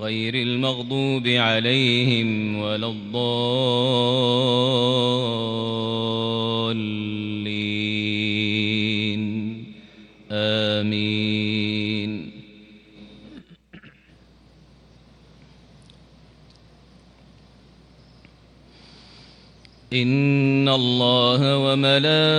غير المغضوب عليهم ولا الضالين. آمين. إن الله وملائكته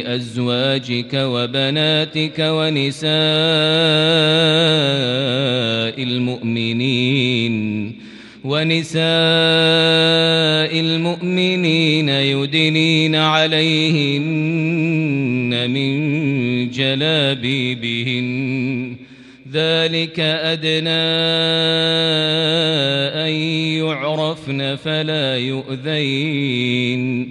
قل لأزواجك وبناتك ونساء المؤمنين ونساء المؤمنين يدنين عليهن من جلابيبهن. ذلك أدنى أن يعرفن فلا يؤذين.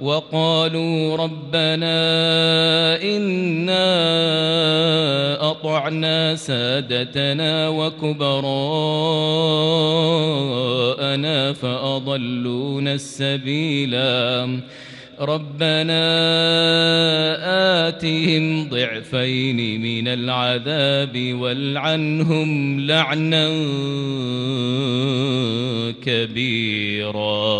وقالوا ربنا إنا أطعنا سادتنا وكبراءنا فأضلونا السبيلا. ربنا آتهم ضعفين من العذاب والعنهم لعنا كبيرا.